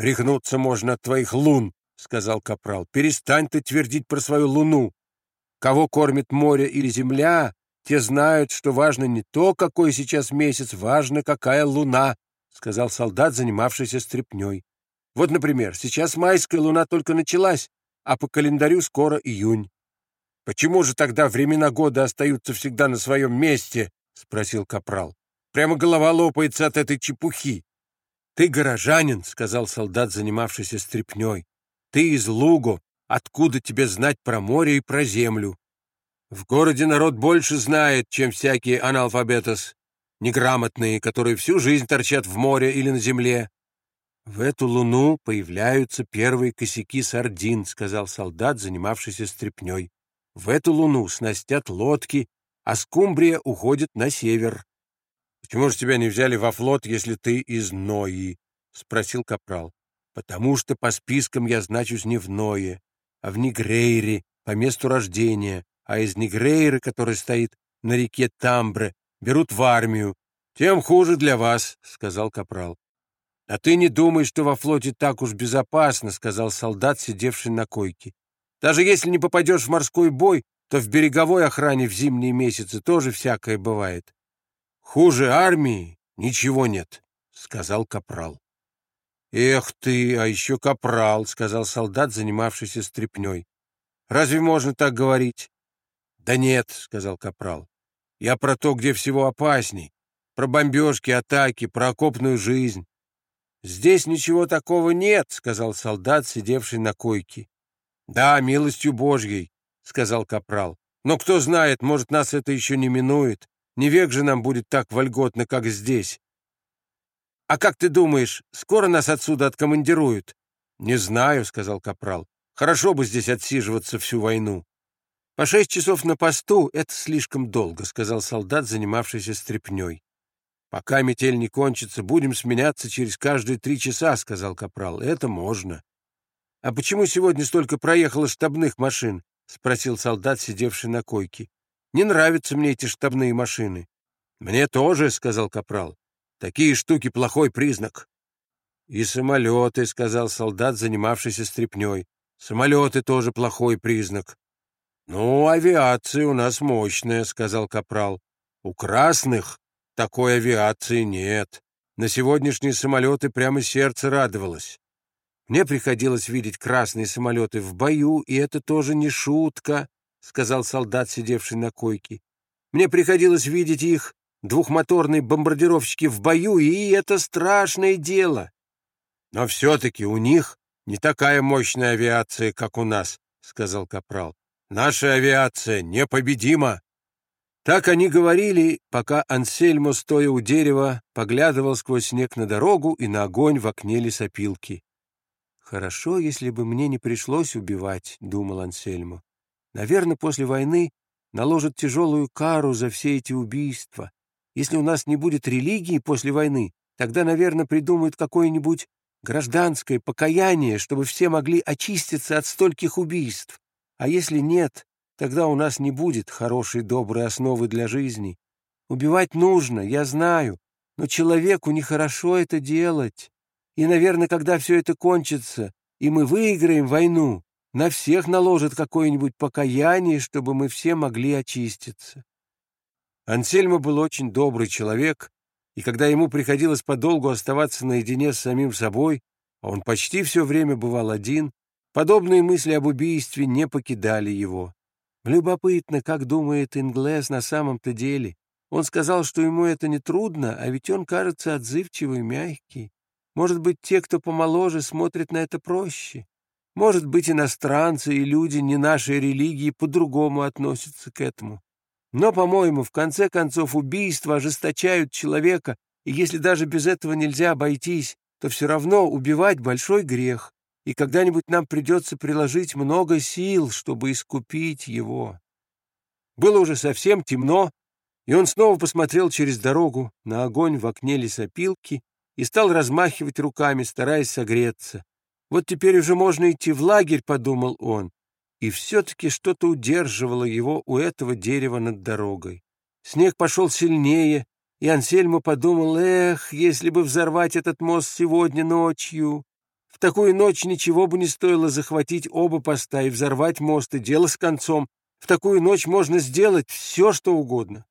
«Рехнуться можно от твоих лун», — сказал Капрал. «Перестань ты твердить про свою луну. Кого кормит море или земля, те знают, что важно не то, какой сейчас месяц, важно, какая луна», — сказал солдат, занимавшийся стряпней. «Вот, например, сейчас майская луна только началась, а по календарю скоро июнь». «Почему же тогда времена года остаются всегда на своем месте?» — спросил Капрал. «Прямо голова лопается от этой чепухи». «Ты горожанин», — сказал солдат, занимавшийся стряпней. «Ты из Луго. Откуда тебе знать про море и про землю? В городе народ больше знает, чем всякие аналфабетос, неграмотные, которые всю жизнь торчат в море или на земле». «В эту луну появляются первые косяки сардин», — сказал солдат, занимавшийся стряпней. «В эту луну снастят лодки, а скумбрия уходит на север. «Почему же тебя не взяли во флот, если ты из Нои?» — спросил Капрал. «Потому что по спискам я значусь не в Ное, а в Негрейре, по месту рождения, а из Негрейры, который стоит на реке Тамбре, берут в армию. Тем хуже для вас», — сказал Капрал. «А ты не думай, что во флоте так уж безопасно», — сказал солдат, сидевший на койке. «Даже если не попадешь в морской бой, то в береговой охране в зимние месяцы тоже всякое бывает. Хуже армии ничего нет, — сказал капрал. «Эх ты, а еще капрал», — сказал солдат, занимавшийся стряпней. «Разве можно так говорить?» «Да нет», — сказал капрал. «Я про то, где всего опасней. Про бомбежки, атаки, про окопную жизнь». «Здесь ничего такого нет», — сказал солдат, сидевший на койке. «Да, милостью Божьей», — сказал капрал. «Но кто знает, может, нас это еще не минует. Не век же нам будет так вольготно, как здесь. А как ты думаешь, скоро нас отсюда откомандируют? Не знаю, сказал капрал. Хорошо бы здесь отсиживаться всю войну. По шесть часов на посту — это слишком долго, сказал солдат, занимавшийся стряпней. Пока метель не кончится, будем сменяться через каждые три часа, сказал капрал. Это можно. А почему сегодня столько проехало штабных машин? спросил солдат, сидевший на койке. Не нравятся мне эти штабные машины. — Мне тоже, — сказал Капрал. — Такие штуки — плохой признак. — И самолеты, — сказал солдат, занимавшийся стряпней. — Самолеты тоже плохой признак. — Ну, авиация у нас мощная, — сказал Капрал. — У красных такой авиации нет. На сегодняшние самолеты прямо сердце радовалось. Мне приходилось видеть красные самолеты в бою, и это тоже не шутка. — сказал солдат, сидевший на койке. «Мне приходилось видеть их, двухмоторные бомбардировщики, в бою, и это страшное дело. Но все-таки у них не такая мощная авиация, как у нас», — сказал Капрал. «Наша авиация непобедима». Так они говорили, пока Ансельмо, стоя у дерева, поглядывал сквозь снег на дорогу и на огонь в окне лесопилки. «Хорошо, если бы мне не пришлось убивать», — думал Ансельмо. Наверное, после войны наложат тяжелую кару за все эти убийства. Если у нас не будет религии после войны, тогда, наверное, придумают какое-нибудь гражданское покаяние, чтобы все могли очиститься от стольких убийств. А если нет, тогда у нас не будет хорошей доброй основы для жизни. Убивать нужно, я знаю, но человеку нехорошо это делать. И, наверное, когда все это кончится, и мы выиграем войну, на всех наложит какое-нибудь покаяние, чтобы мы все могли очиститься. Ансельмо был очень добрый человек, и когда ему приходилось подолгу оставаться наедине с самим собой, а он почти все время бывал один, подобные мысли об убийстве не покидали его. Любопытно, как думает Инглес на самом-то деле. Он сказал, что ему это не трудно, а ведь он кажется отзывчивый мягкий. Может быть, те, кто помоложе, смотрят на это проще. Может быть, иностранцы и люди не нашей религии по-другому относятся к этому. Но, по-моему, в конце концов убийства ожесточают человека, и если даже без этого нельзя обойтись, то все равно убивать большой грех, и когда-нибудь нам придется приложить много сил, чтобы искупить его. Было уже совсем темно, и он снова посмотрел через дорогу на огонь в окне лесопилки и стал размахивать руками, стараясь согреться. Вот теперь уже можно идти в лагерь, — подумал он. И все-таки что-то удерживало его у этого дерева над дорогой. Снег пошел сильнее, и Ансельмо подумал, эх, если бы взорвать этот мост сегодня ночью. В такую ночь ничего бы не стоило захватить оба поста и взорвать мост, и дело с концом. В такую ночь можно сделать все, что угодно.